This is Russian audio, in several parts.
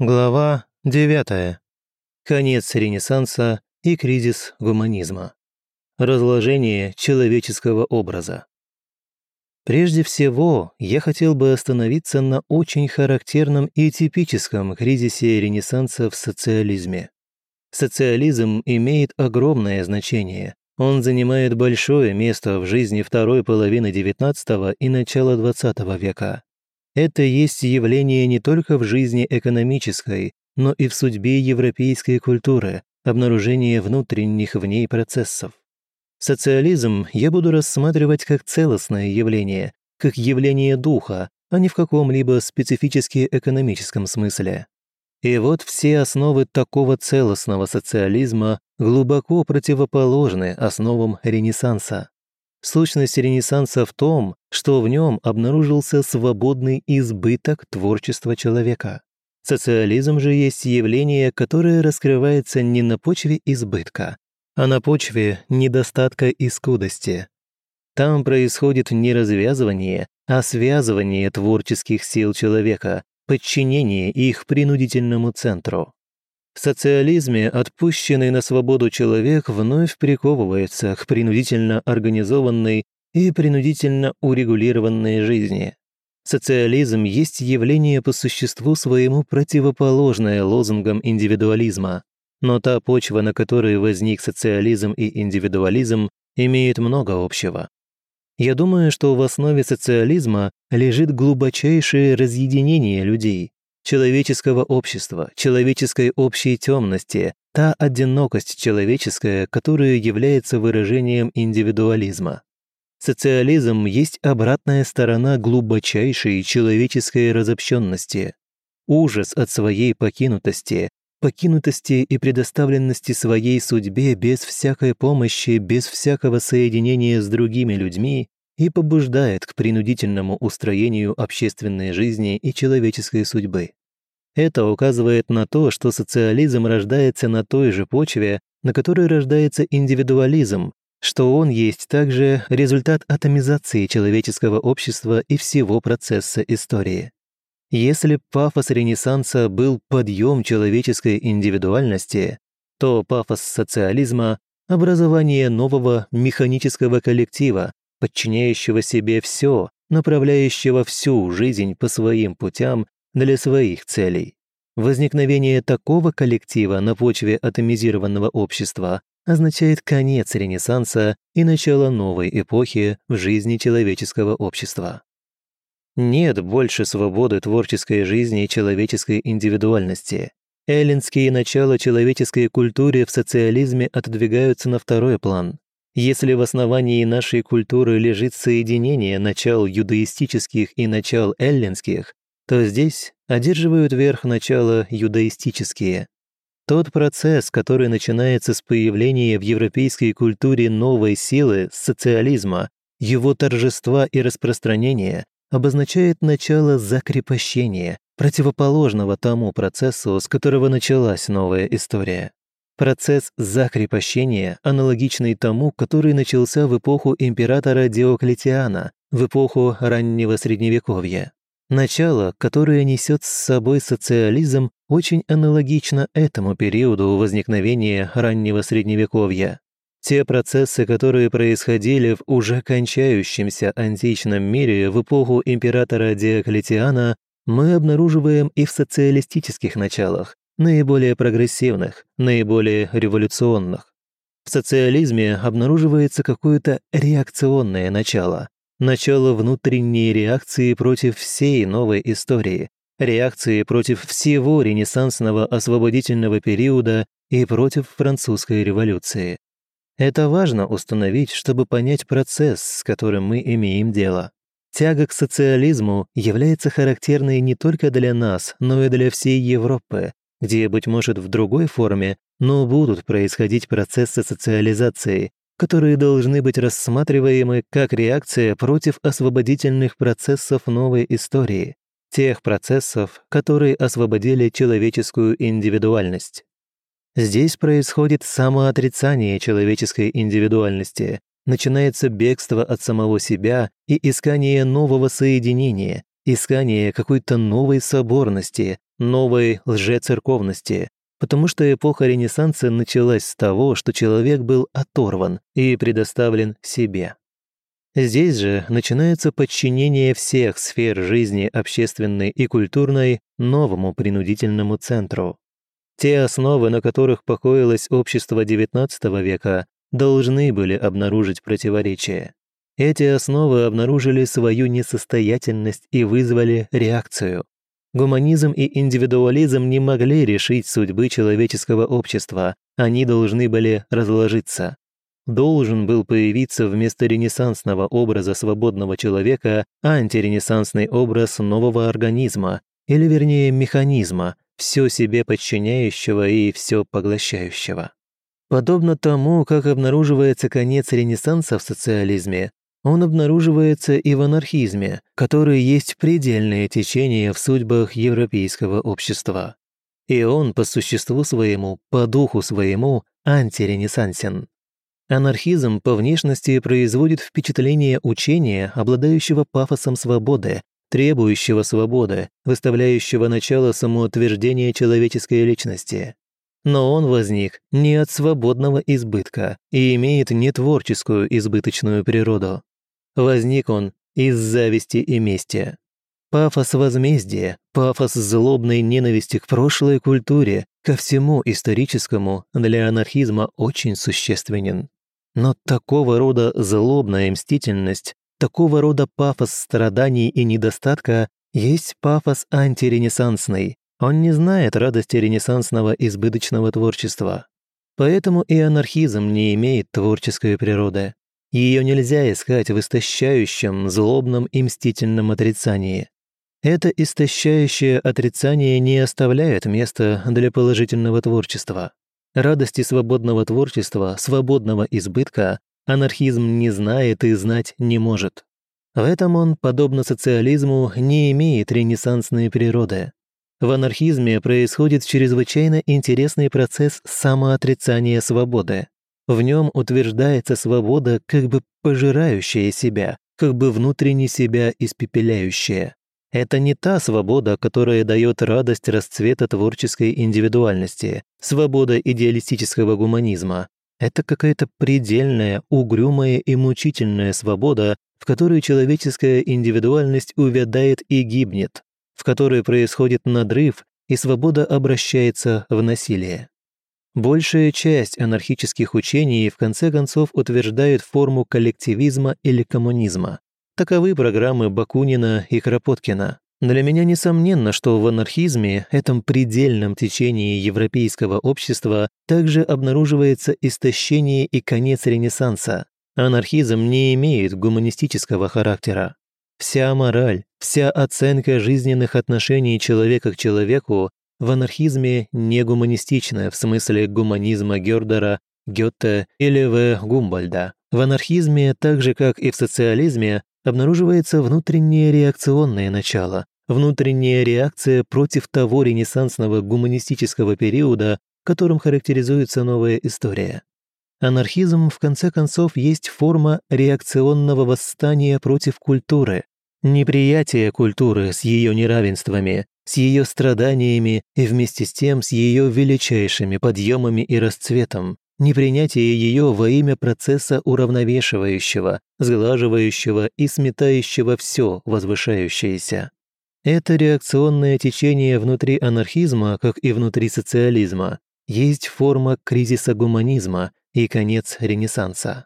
Глава 9. Конец Ренессанса и кризис гуманизма. Разложение человеческого образа. Прежде всего, я хотел бы остановиться на очень характерном и типическом кризисе Ренессанса в социализме. Социализм имеет огромное значение. Он занимает большое место в жизни второй половины XIX и начала XX века. Это есть явление не только в жизни экономической, но и в судьбе европейской культуры, обнаружение внутренних в ней процессов. Социализм я буду рассматривать как целостное явление, как явление духа, а не в каком-либо специфически экономическом смысле. И вот все основы такого целостного социализма глубоко противоположны основам Ренессанса. Сущность Ренессанса в том, что в нем обнаружился свободный избыток творчества человека. Социализм же есть явление, которое раскрывается не на почве избытка, а на почве недостатка и скудости. Там происходит не развязывание, а связывание творческих сил человека, подчинение их принудительному центру. В социализме отпущенный на свободу человек вновь приковывается к принудительно организованной и принудительно урегулированной жизни. Социализм есть явление по существу своему противоположное лозунгам индивидуализма, но та почва, на которой возник социализм и индивидуализм, имеет много общего. Я думаю, что в основе социализма лежит глубочайшее разъединение людей, человеческого общества, человеческой общей темности, та одинокость человеческая, которая является выражением индивидуализма. Социализм есть обратная сторона глубочайшей человеческой разобщенности. Ужас от своей покинутости, покинутости и предоставленности своей судьбе без всякой помощи, без всякого соединения с другими людьми и побуждает к принудительному устроению общественной жизни и человеческой судьбы. Это указывает на то, что социализм рождается на той же почве, на которой рождается индивидуализм, что он есть также результат атомизации человеческого общества и всего процесса истории. Если пафос Ренессанса был подъем человеческой индивидуальности, то пафос социализма – образование нового механического коллектива, подчиняющего себе все, направляющего всю жизнь по своим путям для своих целей. Возникновение такого коллектива на почве атомизированного общества означает конец Ренессанса и начало новой эпохи в жизни человеческого общества. Нет больше свободы творческой жизни и человеческой индивидуальности. Эллинские начала человеческой культуры в социализме отодвигаются на второй план. Если в основании нашей культуры лежит соединение начал юдаистических и начал эллинских, то здесь одерживают верх начала юдаистические. Тот процесс, который начинается с появления в европейской культуре новой силы, социализма, его торжества и распространения, обозначает начало закрепощения, противоположного тому процессу, с которого началась новая история. Процесс закрепощения, аналогичный тому, который начался в эпоху императора Диоклетиана, в эпоху раннего Средневековья. Начало, которое несет с собой социализм, очень аналогично этому периоду возникновения раннего Средневековья. Те процессы, которые происходили в уже кончающемся античном мире в эпоху императора Диоклетиана, мы обнаруживаем и в социалистических началах, наиболее прогрессивных, наиболее революционных. В социализме обнаруживается какое-то реакционное начало, начало внутренней реакции против всей новой истории, реакции против всего ренессансного освободительного периода и против французской революции. Это важно установить, чтобы понять процесс, с которым мы имеем дело. Тяга к социализму является характерной не только для нас, но и для всей Европы, где, быть может, в другой форме, но будут происходить процессы социализации, которые должны быть рассматриваемы как реакция против освободительных процессов новой истории, тех процессов, которые освободили человеческую индивидуальность. Здесь происходит самоотрицание человеческой индивидуальности, начинается бегство от самого себя и искание нового соединения, искание какой-то новой соборности, новой лжецерковности, потому что эпоха Ренессанса началась с того, что человек был оторван и предоставлен себе. Здесь же начинается подчинение всех сфер жизни общественной и культурной новому принудительному центру. Те основы, на которых покоилось общество XIX века, должны были обнаружить противоречия. Эти основы обнаружили свою несостоятельность и вызвали реакцию. Гуманизм и индивидуализм не могли решить судьбы человеческого общества, они должны были разложиться должен был появиться вместо ренессансного образа свободного человека антиренессансный образ нового организма, или вернее механизма, все себе подчиняющего и все поглощающего. Подобно тому, как обнаруживается конец Ренессанса в социализме, он обнаруживается и в анархизме, который есть предельное течение в судьбах европейского общества. И он по существу своему, по духу своему, антиренессансен. Анархизм по внешности производит впечатление учения, обладающего пафосом свободы, требующего свободы, выставляющего начало самоутверждения человеческой личности. Но он возник не от свободного избытка и имеет не творческую избыточную природу. Возник он из зависти и мести. Пафос возмездия, пафос злобной ненависти к прошлой культуре, ко всему историческому для анархизма очень существенен. Но такого рода злобная мстительность, такого рода пафос страданий и недостатка есть пафос антиренессансный. Он не знает радости ренессансного избыточного творчества. Поэтому и анархизм не имеет творческой природы. Ее нельзя искать в истощающем, злобном и мстительном отрицании. Это истощающее отрицание не оставляет места для положительного творчества. Радости свободного творчества, свободного избытка анархизм не знает и знать не может. В этом он, подобно социализму, не имеет ренессансной природы. В анархизме происходит чрезвычайно интересный процесс самоотрицания свободы. В нем утверждается свобода, как бы пожирающая себя, как бы внутренне себя испепеляющая. Это не та свобода, которая дает радость расцвета творческой индивидуальности, свобода идеалистического гуманизма. Это какая-то предельная, угрюмая и мучительная свобода, в которой человеческая индивидуальность увядает и гибнет, в которой происходит надрыв, и свобода обращается в насилие. Большая часть анархических учений в конце концов утверждает форму коллективизма или коммунизма. Таковы программы Бакунина и Кропоткина. Для меня несомненно, что в анархизме, этом предельном течении европейского общества, также обнаруживается истощение и конец Ренессанса. Анархизм не имеет гуманистического характера. Вся мораль, вся оценка жизненных отношений человека к человеку в анархизме не гуманистична в смысле гуманизма Гёрдера, Гёте или В. Гумбольда. В анархизме, так же как и в социализме, обнаруживается внутреннее реакционное начало, внутренняя реакция против того ренессансного гуманистического периода, которым характеризуется новая история. Анархизм, в конце концов, есть форма реакционного восстания против культуры, неприятие культуры с ее неравенствами, с ее страданиями и вместе с тем с ее величайшими подъемами и расцветом, непринятие ее во имя процесса уравновешивающего, сглаживающего и сметающего все возвышающееся. Это реакционное течение внутри анархизма, как и внутри социализма, есть форма кризиса гуманизма и конец Ренессанса.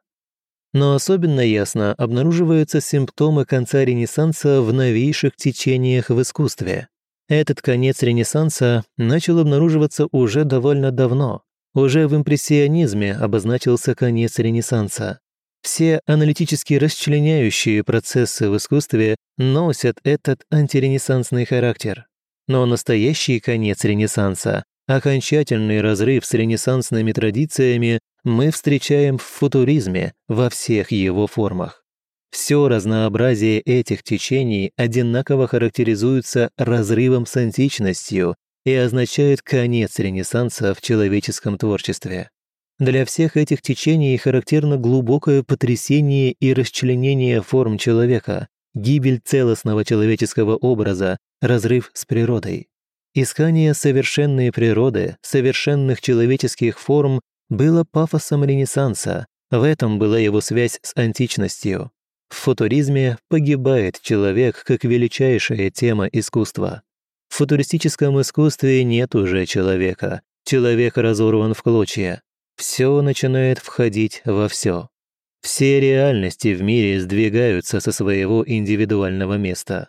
Но особенно ясно обнаруживаются симптомы конца Ренессанса в новейших течениях в искусстве. Этот конец Ренессанса начал обнаруживаться уже довольно давно, уже в импрессионизме обозначился конец Ренессанса. Все аналитически расчленяющие процессы в искусстве носят этот антиренессансный характер. Но настоящий конец Ренессанса, окончательный разрыв с ренессансными традициями мы встречаем в футуризме во всех его формах. Все разнообразие этих течений одинаково характеризуется разрывом с античностью и означает конец Ренессанса в человеческом творчестве. Для всех этих течений характерно глубокое потрясение и расчленение форм человека, гибель целостного человеческого образа, разрыв с природой. Искание совершенной природы, совершенных человеческих форм было пафосом Ренессанса, в этом была его связь с античностью. В футуризме погибает человек как величайшая тема искусства. В футуристическом искусстве нет уже человека, человек разорван в клочья. Все начинает входить во все. Все реальности в мире сдвигаются со своего индивидуального места.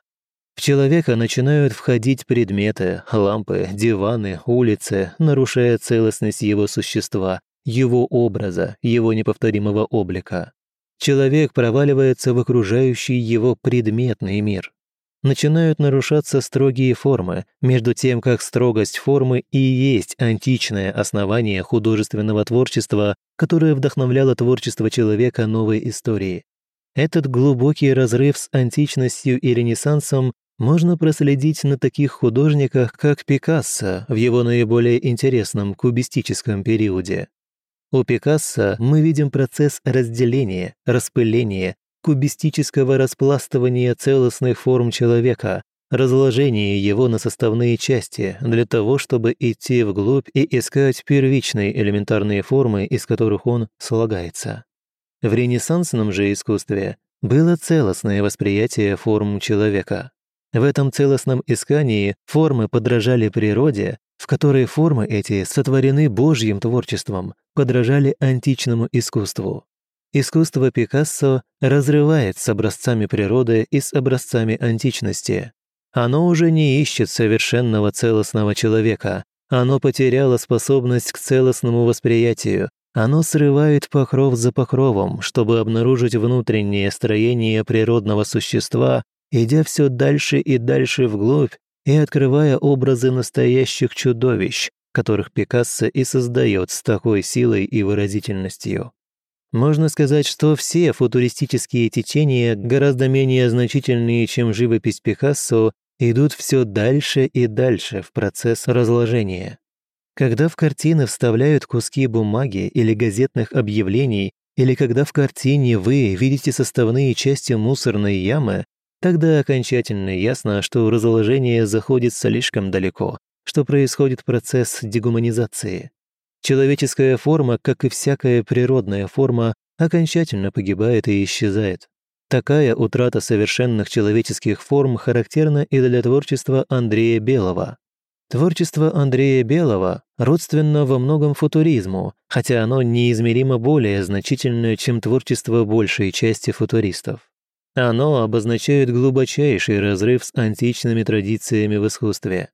В человека начинают входить предметы, лампы, диваны, улицы, нарушая целостность его существа, его образа, его неповторимого облика. Человек проваливается в окружающий его предметный мир. Начинают нарушаться строгие формы, между тем, как строгость формы и есть античное основание художественного творчества, которое вдохновляло творчество человека новой истории. Этот глубокий разрыв с античностью и ренессансом можно проследить на таких художниках, как Пикассо в его наиболее интересном кубистическом периоде. У Пикассо мы видим процесс разделения, распыления, кубистического распластывания целостных форм человека, разложения его на составные части для того, чтобы идти вглубь и искать первичные элементарные формы, из которых он слагается. В ренессансном же искусстве было целостное восприятие форм человека. В этом целостном искании формы подражали природе, в которой формы эти сотворены Божьим творчеством, подражали античному искусству. Искусство Пикассо разрывает с образцами природы и с образцами античности. Оно уже не ищет совершенного целостного человека, оно потеряло способность к целостному восприятию, оно срывает покров за покровом, чтобы обнаружить внутреннее строение природного существа, идя все дальше и дальше вглубь и открывая образы настоящих чудовищ, которых Пикассо и создает с такой силой и выразительностью. Можно сказать, что все футуристические течения, гораздо менее значительные, чем живопись Пикассо, идут все дальше и дальше в процесс разложения. Когда в картины вставляют куски бумаги или газетных объявлений, или когда в картине вы видите составные части мусорной ямы, Тогда окончательно ясно, что разложение заходит слишком далеко, что происходит процесс дегуманизации. Человеческая форма, как и всякая природная форма, окончательно погибает и исчезает. Такая утрата совершенных человеческих форм характерна и для творчества Андрея Белого. Творчество Андрея Белого родственно во многом футуризму, хотя оно неизмеримо более значительное, чем творчество большей части футуристов. Оно обозначает глубочайший разрыв с античными традициями в искусстве.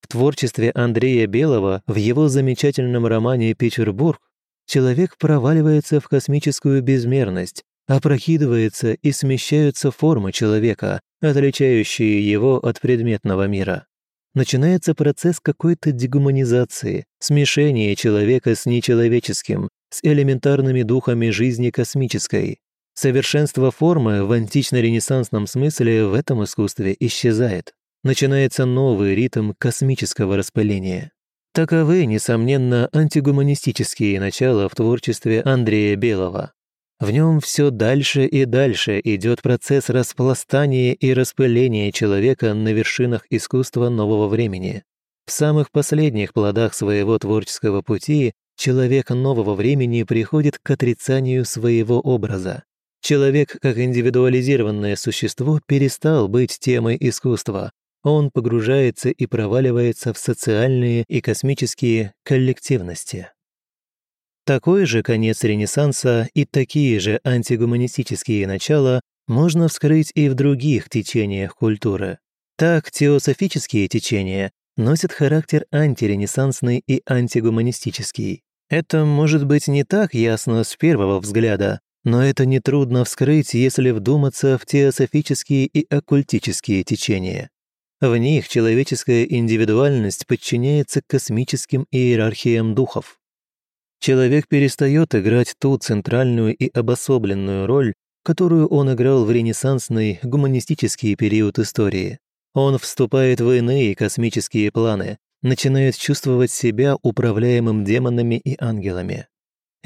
В творчестве Андрея Белого, в его замечательном романе «Петербург», человек проваливается в космическую безмерность, опрокидывается и смещаются формы человека, отличающие его от предметного мира. Начинается процесс какой-то дегуманизации, смешения человека с нечеловеческим, с элементарными духами жизни космической. Совершенство формы в антично-ренессансном смысле в этом искусстве исчезает. Начинается новый ритм космического распыления. Таковы, несомненно, антигуманистические начала в творчестве Андрея Белого. В нем все дальше и дальше идет процесс распластания и распыления человека на вершинах искусства нового времени. В самых последних плодах своего творческого пути человек нового времени приходит к отрицанию своего образа. Человек, как индивидуализированное существо, перестал быть темой искусства. Он погружается и проваливается в социальные и космические коллективности. Такой же конец Ренессанса и такие же антигуманистические начала можно вскрыть и в других течениях культуры. Так, теософические течения носят характер антиренессансный и антигуманистический. Это может быть не так ясно с первого взгляда, но это нетрудно вскрыть, если вдуматься в теософические и оккультические течения. В них человеческая индивидуальность подчиняется космическим иерархиям духов. Человек перестает играть ту центральную и обособленную роль, которую он играл в ренессансный гуманистический период истории. Он вступает в иные космические планы, начинает чувствовать себя управляемым демонами и ангелами.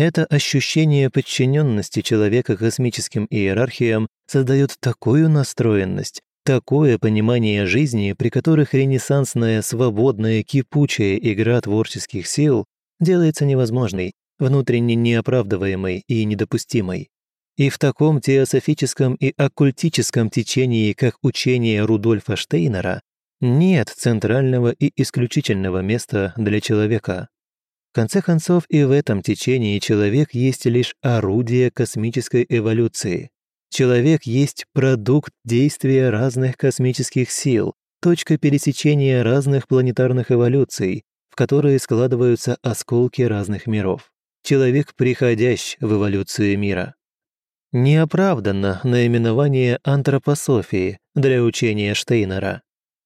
Это ощущение подчиненности человека космическим иерархиям создает такую настроенность, такое понимание жизни, при которых ренессансная, свободная, кипучая игра творческих сил делается невозможной, внутренне неоправдываемой и недопустимой. И в таком теософическом и оккультическом течении, как учение Рудольфа Штейнера, нет центрального и исключительного места для человека. В конце концов, и в этом течении человек есть лишь орудие космической эволюции. Человек есть продукт действия разных космических сил, точка пересечения разных планетарных эволюций, в которые складываются осколки разных миров. Человек приходящ в эволюцию мира. Неоправданно наименование антропософии для учения Штейнера.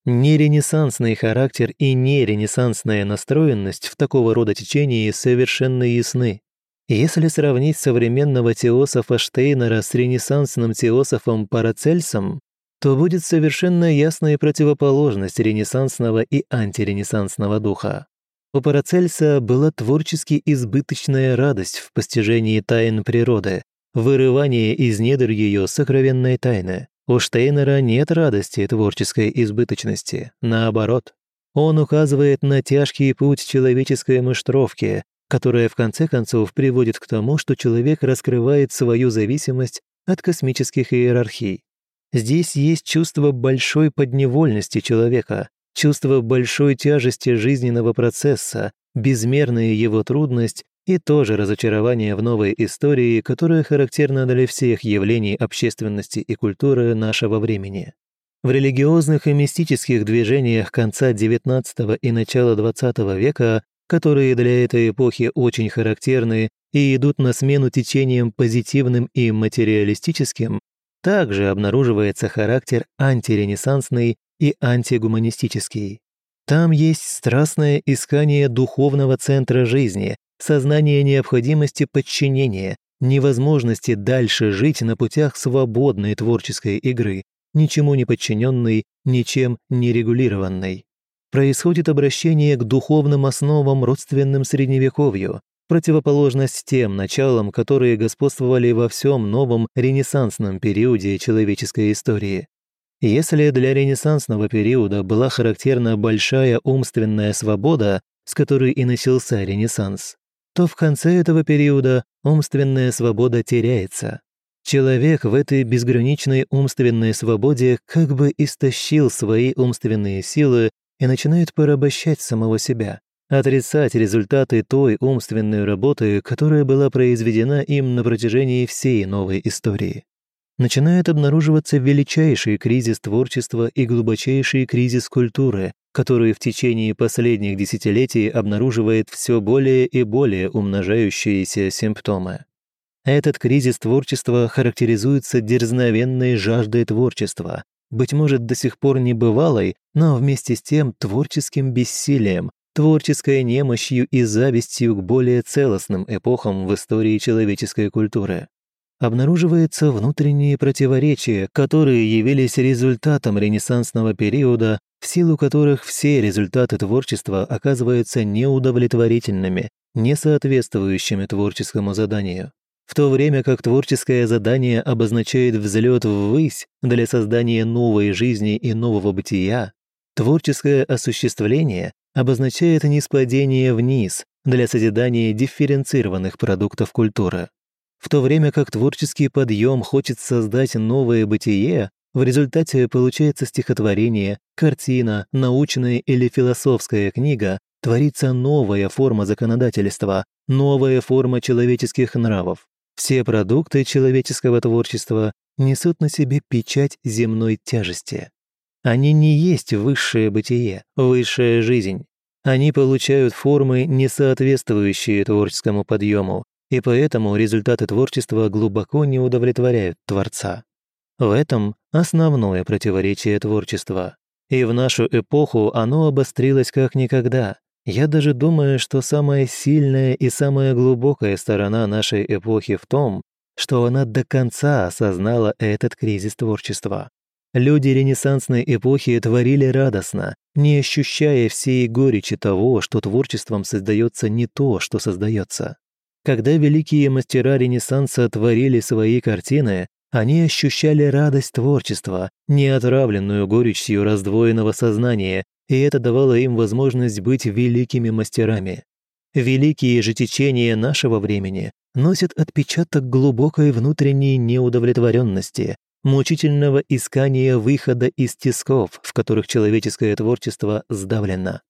Неренессансный характер и неренессансная настроенность в такого рода течении совершенно ясны. Если сравнить современного теософа Штейнера с ренессансным теософом Парацельсом, то будет совершенно ясная противоположность ренессансного и антиренессансного духа. У Парацельса была творчески избыточная радость в постижении тайн природы, вырывание из недр ее сокровенной тайны. У Штейнера нет радости творческой избыточности. Наоборот, он указывает на тяжкий путь человеческой мыштровки, которая в конце концов приводит к тому, что человек раскрывает свою зависимость от космических иерархий. Здесь есть чувство большой подневольности человека, чувство большой тяжести жизненного процесса, безмерная его трудность и тоже разочарование в новой истории, которая характерна для всех явлений общественности и культуры нашего времени. В религиозных и мистических движениях конца XIX и начала XX века, которые для этой эпохи очень характерны и идут на смену течениям позитивным и материалистическим, также обнаруживается характер антиренессансный и антигуманистический. Там есть страстное искание духовного центра жизни, сознание необходимости подчинения, невозможности дальше жить на путях свободной творческой игры, ничему не подчиненной, ничем не регулированной. Происходит обращение к духовным основам, родственным Средневековью, противоположность тем началам, которые господствовали во всем новом ренессансном периоде человеческой истории. Если для ренессансного периода была характерна большая умственная свобода, с которой и начался Ренессанс, то в конце этого периода умственная свобода теряется. Человек в этой безграничной умственной свободе как бы истощил свои умственные силы и начинает порабощать самого себя, отрицать результаты той умственной работы, которая была произведена им на протяжении всей новой истории. Начинает обнаруживаться величайший кризис творчества и глубочайший кризис культуры, который в течение последних десятилетий обнаруживает все более и более умножающиеся симптомы. Этот кризис творчества характеризуется дерзновенной жаждой творчества, быть может, до сих пор небывалой, но вместе с тем творческим бессилием, творческой немощью и завистью к более целостным эпохам в истории человеческой культуры обнаруживается внутренние противоречия, которые явились результатом ренессансного периода, в силу которых все результаты творчества оказываются неудовлетворительными, не соответствующими творческому заданию. В то время как творческое задание обозначает взлет ввысь для создания новой жизни и нового бытия, творческое осуществление обозначает ниспадение вниз для созидания дифференцированных продуктов культуры. В то время как творческий подъем хочет создать новое бытие, в результате получается стихотворение, картина, научная или философская книга, творится новая форма законодательства, новая форма человеческих нравов. Все продукты человеческого творчества несут на себе печать земной тяжести. Они не есть высшее бытие, высшая жизнь. Они получают формы, не соответствующие творческому подъему, и поэтому результаты творчества глубоко не удовлетворяют Творца. В этом основное противоречие творчества. И в нашу эпоху оно обострилось как никогда. Я даже думаю, что самая сильная и самая глубокая сторона нашей эпохи в том, что она до конца осознала этот кризис творчества. Люди ренессансной эпохи творили радостно, не ощущая всей горечи того, что творчеством создается не то, что создается. Когда великие мастера Ренессанса творили свои картины, они ощущали радость творчества, не отравленную горечью раздвоенного сознания, и это давало им возможность быть великими мастерами. Великие же течения нашего времени носят отпечаток глубокой внутренней неудовлетворенности, мучительного искания выхода из тисков, в которых человеческое творчество сдавлено.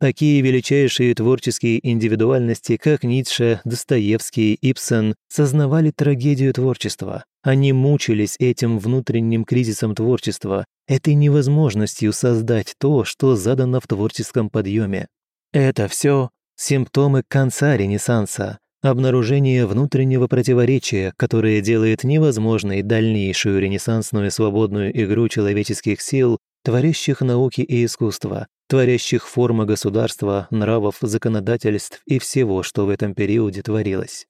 Такие величайшие творческие индивидуальности, как Ницше, Достоевский, Ипсон, сознавали трагедию творчества. Они мучились этим внутренним кризисом творчества, этой невозможностью создать то, что задано в творческом подъеме. Это все симптомы конца Ренессанса, обнаружение внутреннего противоречия, которое делает невозможной дальнейшую ренессансную свободную игру человеческих сил, творящих науки и искусства, творящих формы государства, нравов, законодательств и всего, что в этом периоде творилось.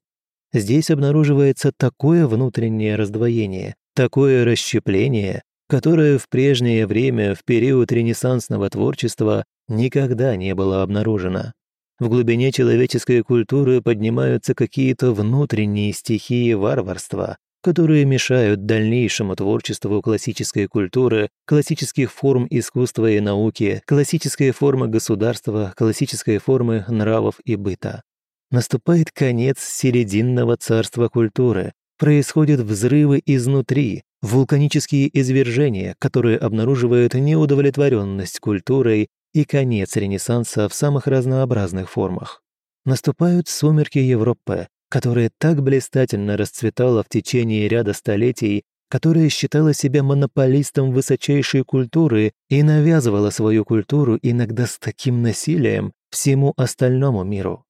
Здесь обнаруживается такое внутреннее раздвоение, такое расщепление, которое в прежнее время, в период ренессансного творчества, никогда не было обнаружено. В глубине человеческой культуры поднимаются какие-то внутренние стихии варварства, которые мешают дальнейшему творчеству классической культуры, классических форм искусства и науки, классической формы государства, классической формы нравов и быта. Наступает конец серединного царства культуры, происходят взрывы изнутри, вулканические извержения, которые обнаруживают неудовлетворенность культурой и конец Ренессанса в самых разнообразных формах. Наступают сумерки Европы, которая так блистательно расцветала в течение ряда столетий, которая считала себя монополистом высочайшей культуры и навязывала свою культуру иногда с таким насилием всему остальному миру.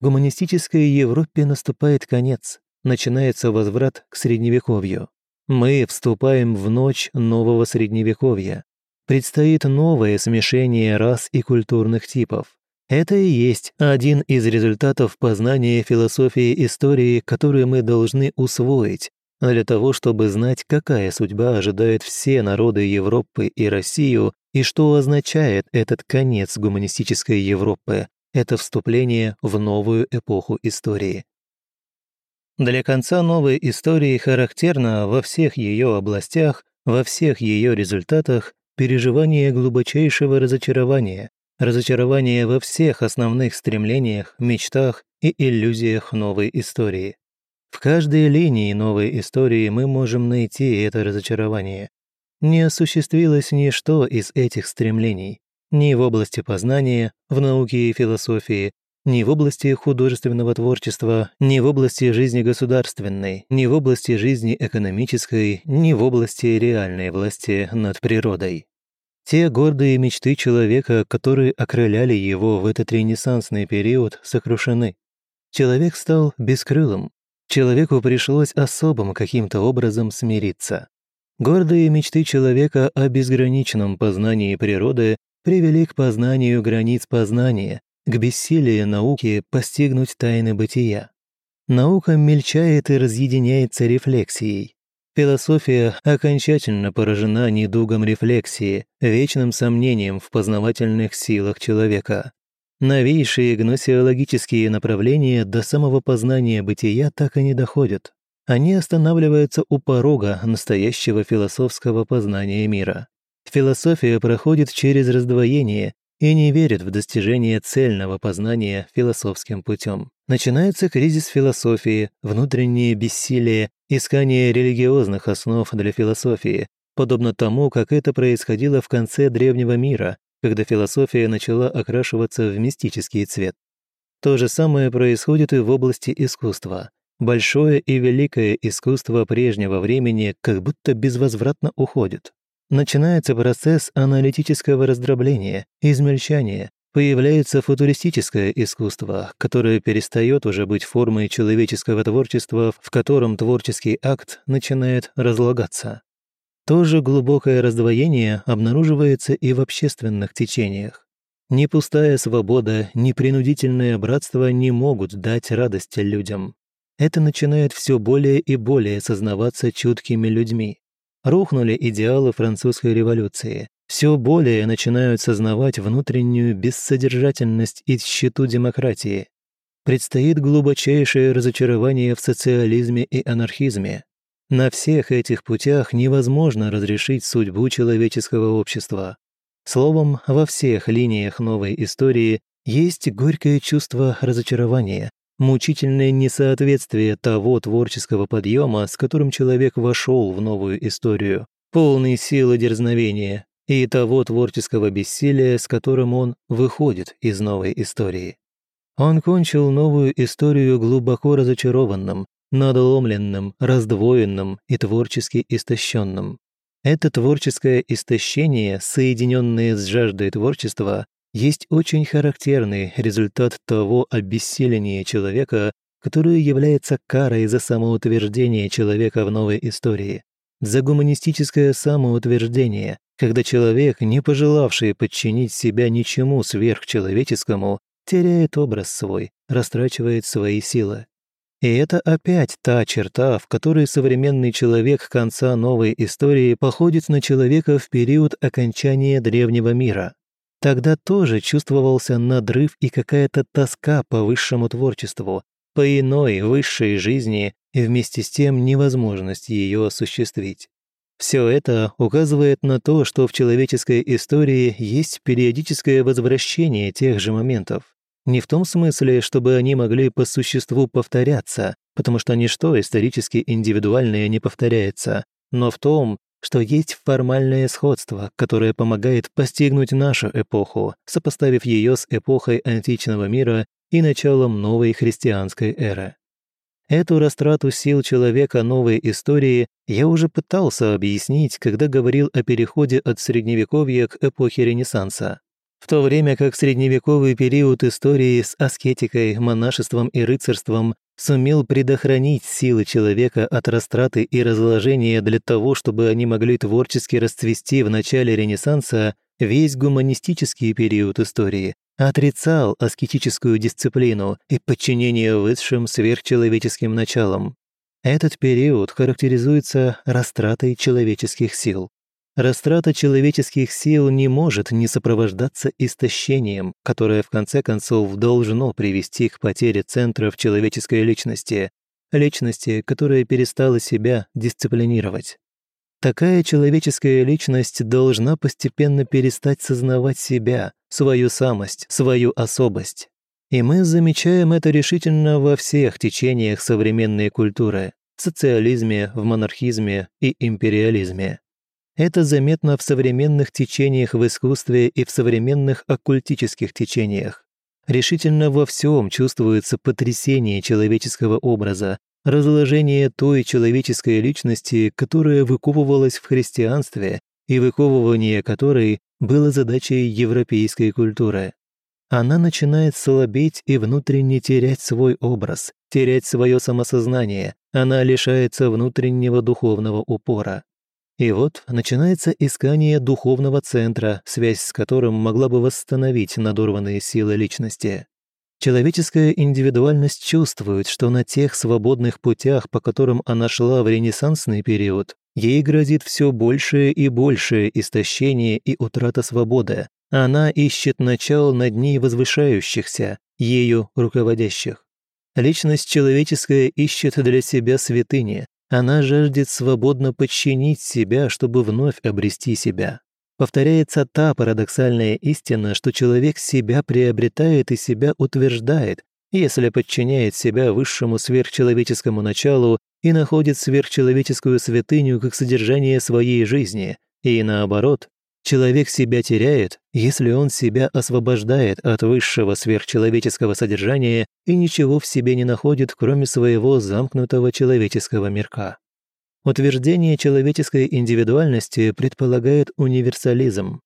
Гуманистической Европе наступает конец, начинается возврат к Средневековью. Мы вступаем в ночь нового Средневековья. Предстоит новое смешение рас и культурных типов. Это и есть один из результатов познания философии истории, который мы должны усвоить, для того, чтобы знать, какая судьба ожидает все народы Европы и Россию, и что означает этот конец гуманистической Европы, это вступление в новую эпоху истории. Для конца новой истории характерно во всех ее областях, во всех ее результатах переживание глубочайшего разочарования, разочарование во всех основных стремлениях, мечтах и иллюзиях новой истории. В каждой линии новой истории мы можем найти это разочарование. Не осуществилось ничто из этих стремлений, ни в области познания, в науке и философии, ни в области художественного творчества, ни в области жизни государственной, ни в области жизни экономической, ни в области реальной власти над природой. Те гордые мечты человека, которые окрыляли его в этот ренессансный период, сокрушены. Человек стал бескрылым. Человеку пришлось особым каким-то образом смириться. Гордые мечты человека о безграничном познании природы привели к познанию границ познания, к бессилию науки постигнуть тайны бытия. Наука мельчает и разъединяется рефлексией. Философия окончательно поражена недугом рефлексии, вечным сомнением в познавательных силах человека. Новейшие гносеологические направления до самого познания бытия так и не доходят. Они останавливаются у порога настоящего философского познания мира. Философия проходит через раздвоение и не верит в достижение цельного познания философским путем. Начинается кризис философии, внутреннее бессилие, искание религиозных основ для философии, подобно тому, как это происходило в конце древнего мира, когда философия начала окрашиваться в мистический цвет. То же самое происходит и в области искусства. Большое и великое искусство прежнего времени как будто безвозвратно уходит. Начинается процесс аналитического раздробления, измельчания, появляется футуристическое искусство, которое перестает уже быть формой человеческого творчества, в котором творческий акт начинает разлагаться. То же глубокое раздвоение обнаруживается и в общественных течениях. Ни пустая свобода, ни принудительное братство не могут дать радости людям. Это начинает все более и более сознаваться чуткими людьми. Рухнули идеалы французской революции все более начинают сознавать внутреннюю бессодержательность и тщету демократии. предстоит глубочайшее разочарование в социализме и анархизме. На всех этих путях невозможно разрешить судьбу человеческого общества. Словом, во всех линиях новой истории есть горькое чувство разочарования, мучительное несоответствие того творческого подъема, с которым человек вошел в новую историю, полный силы дерзновения, и того творческого бессилия, с которым он выходит из новой истории. Он кончил новую историю глубоко разочарованным, надломленным, раздвоенным и творчески истощенным. Это творческое истощение, соединенное с жаждой творчества, есть очень характерный результат того обессиления человека, которое является карой за самоутверждение человека в новой истории, за гуманистическое самоутверждение, когда человек, не пожелавший подчинить себя ничему сверхчеловеческому, теряет образ свой, растрачивает свои силы. И это опять та черта, в которой современный человек конца новой истории походит на человека в период окончания древнего мира. Тогда тоже чувствовался надрыв и какая-то тоска по высшему творчеству, по иной высшей жизни и вместе с тем невозможность ее осуществить. Все это указывает на то, что в человеческой истории есть периодическое возвращение тех же моментов. Не в том смысле, чтобы они могли по существу повторяться, потому что ничто исторически индивидуальное не повторяется, но в том, что есть формальное сходство, которое помогает постигнуть нашу эпоху, сопоставив ее с эпохой античного мира и началом новой христианской эры. Эту растрату сил человека новой истории я уже пытался объяснить, когда говорил о переходе от Средневековья к эпохе Ренессанса. В то время как средневековый период истории с аскетикой, монашеством и рыцарством сумел предохранить силы человека от растраты и разложения для того, чтобы они могли творчески расцвести в начале Ренессанса, весь гуманистический период истории отрицал аскетическую дисциплину и подчинение высшим сверхчеловеческим началам. Этот период характеризуется растратой человеческих сил. Растрата человеческих сил не может не сопровождаться истощением, которое в конце концов должно привести к потере центров человеческой личности, личности, которая перестала себя дисциплинировать. Такая человеческая личность должна постепенно перестать сознавать себя, свою самость, свою особость. И мы замечаем это решительно во всех течениях современной культуры – в социализме, в монархизме и империализме. Это заметно в современных течениях в искусстве и в современных оккультических течениях. Решительно во всем чувствуется потрясение человеческого образа, разложение той человеческой личности, которая выковывалась в христианстве и выковывание которой было задачей европейской культуры. Она начинает слабеть и внутренне терять свой образ, терять свое самосознание, она лишается внутреннего духовного упора. И вот начинается искание духовного центра, связь с которым могла бы восстановить надорванные силы личности. Человеческая индивидуальность чувствует, что на тех свободных путях, по которым она шла в ренессансный период, ей грозит все большее и большее истощение и утрата свободы. Она ищет начал над ней возвышающихся, ею руководящих. Личность человеческая ищет для себя святыни, она жаждет свободно подчинить себя, чтобы вновь обрести себя. Повторяется та парадоксальная истина, что человек себя приобретает и себя утверждает, если подчиняет себя высшему сверхчеловеческому началу и находит сверхчеловеческую святыню как содержание своей жизни, и наоборот, Человек себя теряет, если он себя освобождает от высшего сверхчеловеческого содержания и ничего в себе не находит, кроме своего замкнутого человеческого мирка. Утверждение человеческой индивидуальности предполагает универсализм.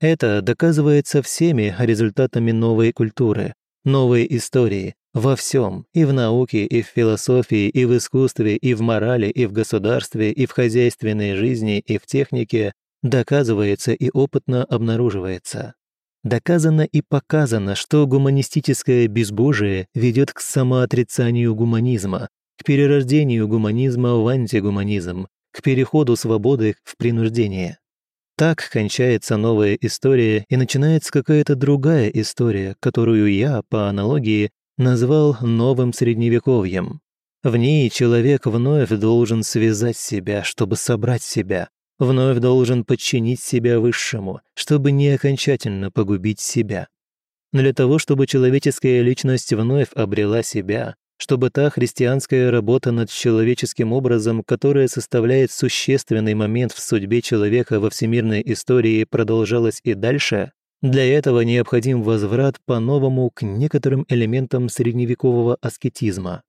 Это доказывается всеми результатами новой культуры, новой истории, во всем, и в науке, и в философии, и в искусстве, и в морали, и в государстве, и в хозяйственной жизни, и в технике, доказывается и опытно обнаруживается. Доказано и показано, что гуманистическое безбожие ведет к самоотрицанию гуманизма, к перерождению гуманизма в антигуманизм, к переходу свободы в принуждение. Так кончается новая история и начинается какая-то другая история, которую я, по аналогии, назвал новым средневековьем. В ней человек вновь должен связать себя, чтобы собрать себя, вновь должен подчинить себя высшему, чтобы не окончательно погубить себя. Для того, чтобы человеческая личность вновь обрела себя, чтобы та христианская работа над человеческим образом, которая составляет существенный момент в судьбе человека во всемирной истории, продолжалась и дальше, для этого необходим возврат по-новому к некоторым элементам средневекового аскетизма.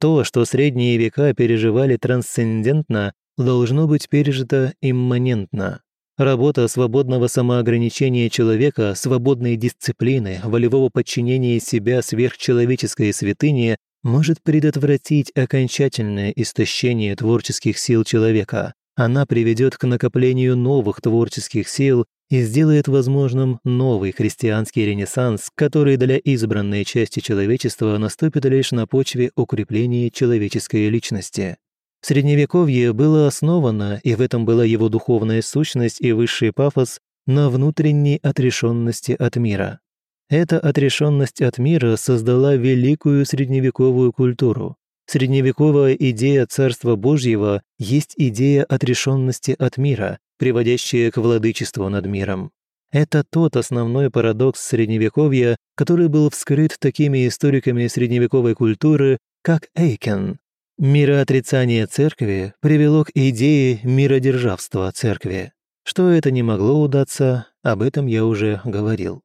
То, что средние века переживали трансцендентно, должно быть пережито имманентно. Работа свободного самоограничения человека, свободной дисциплины, волевого подчинения себя сверхчеловеческой святыне может предотвратить окончательное истощение творческих сил человека. Она приведет к накоплению новых творческих сил и сделает возможным новый христианский ренессанс, который для избранной части человечества наступит лишь на почве укрепления человеческой личности. Средневековье было основано, и в этом была его духовная сущность и высший пафос, на внутренней отрешенности от мира. Эта отрешенность от мира создала великую средневековую культуру. Средневековая идея Царства Божьего есть идея отрешенности от мира, приводящая к владычеству над миром. Это тот основной парадокс Средневековья, который был вскрыт такими историками средневековой культуры, как Эйкен. Мироотрицание церкви привело к идее миродержавства церкви. Что это не могло удаться, об этом я уже говорил.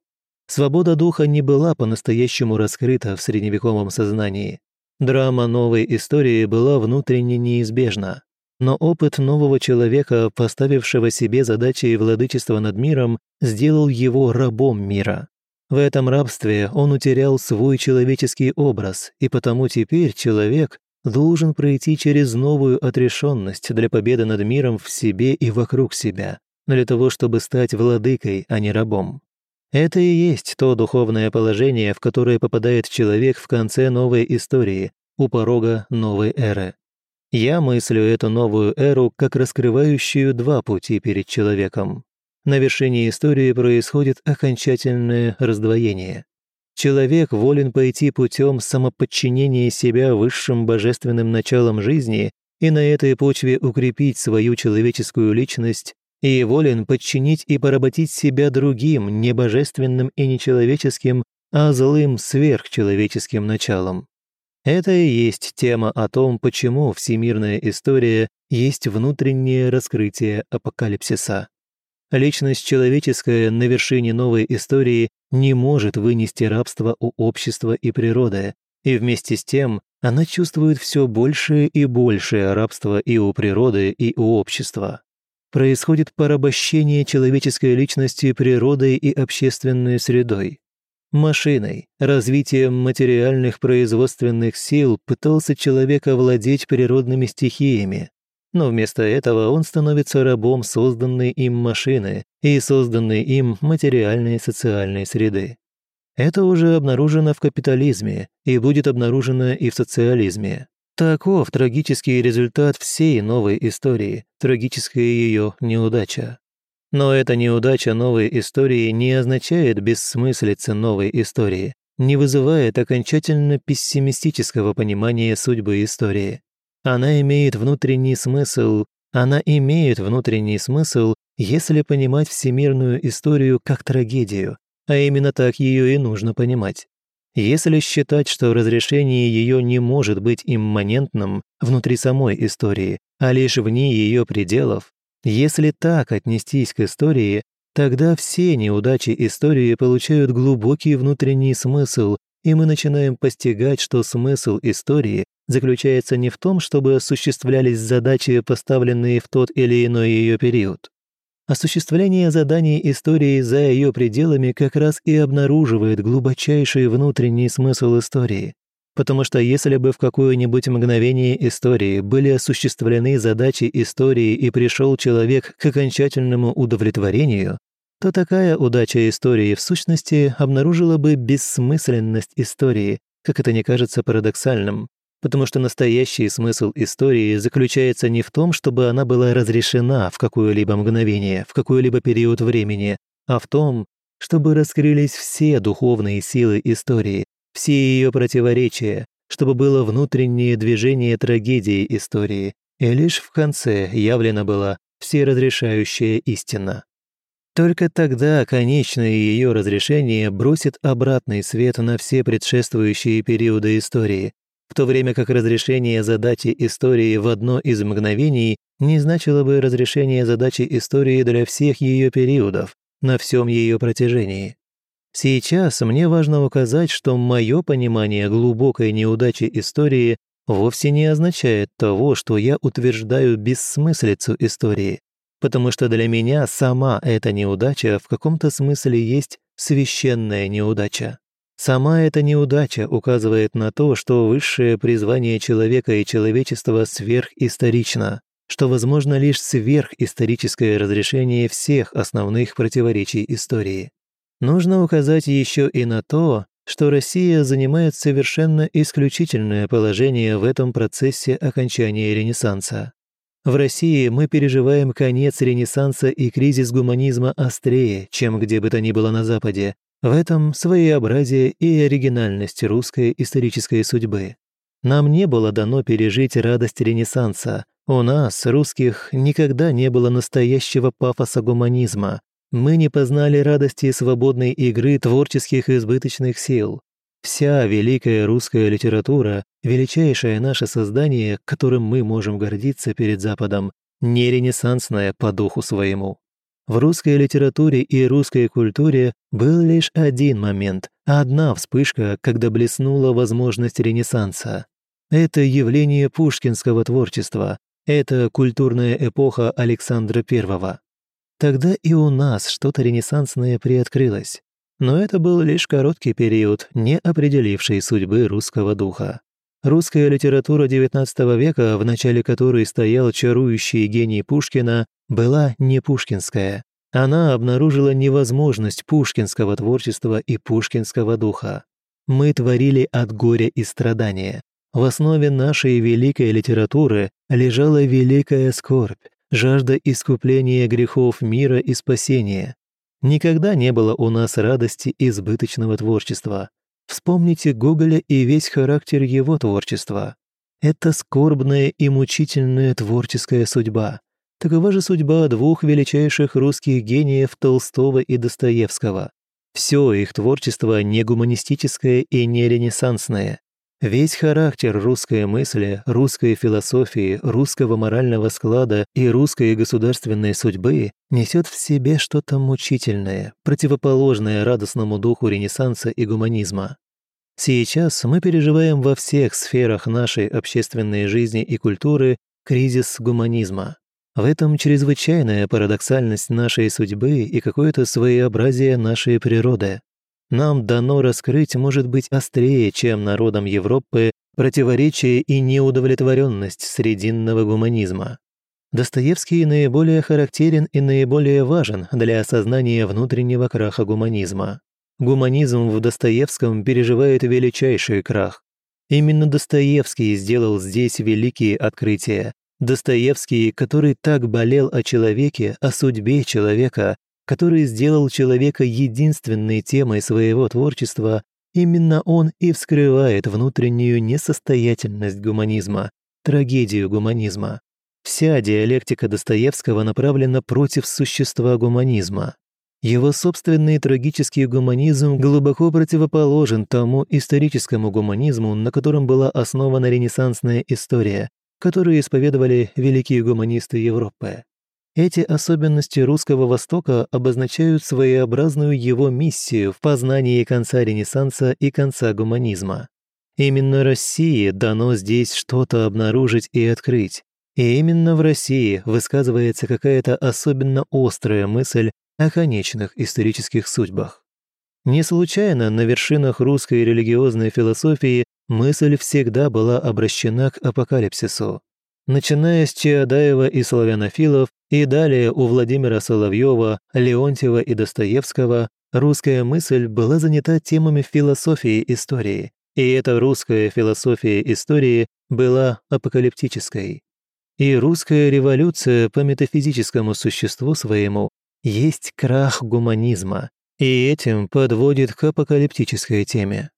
Свобода духа не была по-настоящему раскрыта в средневековом сознании. Драма новой истории была внутренне неизбежна. Но опыт нового человека, поставившего себе задачей владычества над миром, сделал его рабом мира. В этом рабстве он утерял свой человеческий образ, и потому теперь человек должен пройти через новую отрешенность для победы над миром в себе и вокруг себя, для того, чтобы стать владыкой, а не рабом. Это и есть то духовное положение, в которое попадает человек в конце новой истории, у порога новой эры. Я мыслю эту новую эру как раскрывающую два пути перед человеком. На вершине истории происходит окончательное раздвоение. Человек волен пойти путем самоподчинения себя высшим божественным началом жизни и на этой почве укрепить свою человеческую личность и волен подчинить и поработить себя другим, не божественным и нечеловеческим, а злым сверхчеловеческим началом. Это и есть тема о том, почему всемирная история есть внутреннее раскрытие апокалипсиса. Личность человеческая на вершине новой истории не может вынести рабство у общества и природы, и вместе с тем она чувствует все большее и большее рабство и у природы, и у общества происходит порабощение человеческой личности природой и общественной средой. Машиной, развитием материальных производственных сил пытался человек овладеть природными стихиями, но вместо этого он становится рабом созданной им машины и созданной им материальной социальной среды. Это уже обнаружено в капитализме и будет обнаружено и в социализме. Таков трагический результат всей новой истории, трагическая ее неудача. Но эта неудача новой истории не означает бессмыслицы новой истории, не вызывает окончательно пессимистического понимания судьбы истории. Она имеет внутренний смысл, она имеет внутренний смысл, если понимать всемирную историю как трагедию, а именно так ее и нужно понимать. Если считать, что разрешение ее не может быть имманентным внутри самой истории, а лишь вне ее пределов, если так отнестись к истории, тогда все неудачи истории получают глубокий внутренний смысл, и мы начинаем постигать, что смысл истории заключается не в том, чтобы осуществлялись задачи, поставленные в тот или иной ее период, Осуществление заданий истории за ее пределами как раз и обнаруживает глубочайший внутренний смысл истории. Потому что если бы в какое-нибудь мгновение истории были осуществлены задачи истории и пришел человек к окончательному удовлетворению, то такая удача истории в сущности обнаружила бы бессмысленность истории, как это не кажется парадоксальным, потому что настоящий смысл истории заключается не в том, чтобы она была разрешена в какое-либо мгновение, в какой-либо период времени, а в том, чтобы раскрылись все духовные силы истории, все ее противоречия, чтобы было внутреннее движение трагедии истории, и лишь в конце явлена была всеразрешающая истина. Только тогда конечное ее разрешение бросит обратный свет на все предшествующие периоды истории, в то время как разрешение задачи истории в одно из мгновений не значило бы разрешение задачи истории для всех ее периодов, на всем ее протяжении. Сейчас мне важно указать, что мое понимание глубокой неудачи истории вовсе не означает того, что я утверждаю бессмыслицу истории, потому что для меня сама эта неудача в каком-то смысле есть священная неудача. Сама эта неудача указывает на то, что высшее призвание человека и человечества сверхисторично, что возможно лишь сверхисторическое разрешение всех основных противоречий истории. Нужно указать еще и на то, что Россия занимает совершенно исключительное положение в этом процессе окончания Ренессанса. В России мы переживаем конец Ренессанса и кризис гуманизма острее, чем где бы то ни было на Западе, в этом своеобразие и оригинальность русской исторической судьбы. Нам не было дано пережить радость Ренессанса. У нас, русских, никогда не было настоящего пафоса гуманизма. Мы не познали радости свободной игры творческих избыточных сил. Вся великая русская литература, величайшее наше создание, которым мы можем гордиться перед Западом, не ренессансное по духу своему. В русской литературе и русской культуре был лишь один момент, одна вспышка, когда блеснула возможность Ренессанса. Это явление пушкинского творчества, это культурная эпоха Александра I. Тогда и у нас что-то ренессансное приоткрылось. Но это был лишь короткий период, не определивший судьбы русского духа. Русская литература XIX века, в начале которой стоял чарующий гений Пушкина, была не пушкинская. Она обнаружила невозможность пушкинского творчества и пушкинского духа. Мы творили от горя и страдания. В основе нашей великой литературы лежала великая скорбь, жажда искупления грехов мира и спасения. Никогда не было у нас радости избыточного творчества. Вспомните Гоголя и весь характер его творчества. Это скорбная и мучительная творческая судьба. Такова же судьба двух величайших русских гениев Толстого и Достоевского. Все их творчество не гуманистическое и не ренессансное. Весь характер русской мысли, русской философии, русского морального склада и русской государственной судьбы несет в себе что-то мучительное, противоположное радостному духу Ренессанса и гуманизма. Сейчас мы переживаем во всех сферах нашей общественной жизни и культуры кризис гуманизма. В этом чрезвычайная парадоксальность нашей судьбы и какое-то своеобразие нашей природы. Нам дано раскрыть, может быть, острее, чем народам Европы, противоречие и неудовлетворенность срединного гуманизма. Достоевский наиболее характерен и наиболее важен для осознания внутреннего краха гуманизма. Гуманизм в Достоевском переживает величайший крах. Именно Достоевский сделал здесь великие открытия. Достоевский, который так болел о человеке, о судьбе человека, который сделал человека единственной темой своего творчества, именно он и вскрывает внутреннюю несостоятельность гуманизма, трагедию гуманизма. Вся диалектика Достоевского направлена против существа гуманизма. Его собственный трагический гуманизм глубоко противоположен тому историческому гуманизму, на котором была основана ренессансная история, которую исповедовали великие гуманисты Европы. Эти особенности русского Востока обозначают своеобразную его миссию в познании конца Ренессанса и конца гуманизма. Именно России дано здесь что-то обнаружить и открыть. И именно в России высказывается какая-то особенно острая мысль о конечных исторических судьбах. Не случайно на вершинах русской религиозной философии мысль всегда была обращена к апокалипсису. Начиная с Чаадаева и славянофилов и далее у Владимира Соловьева, Леонтьева и Достоевского, русская мысль была занята темами философии истории, и эта русская философия истории была апокалиптической. И русская революция по метафизическому существу своему есть крах гуманизма, и этим подводит к апокалиптической теме.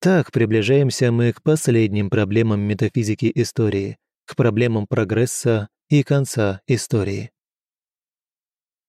Так приближаемся мы к последним проблемам метафизики истории, к проблемам прогресса и конца истории.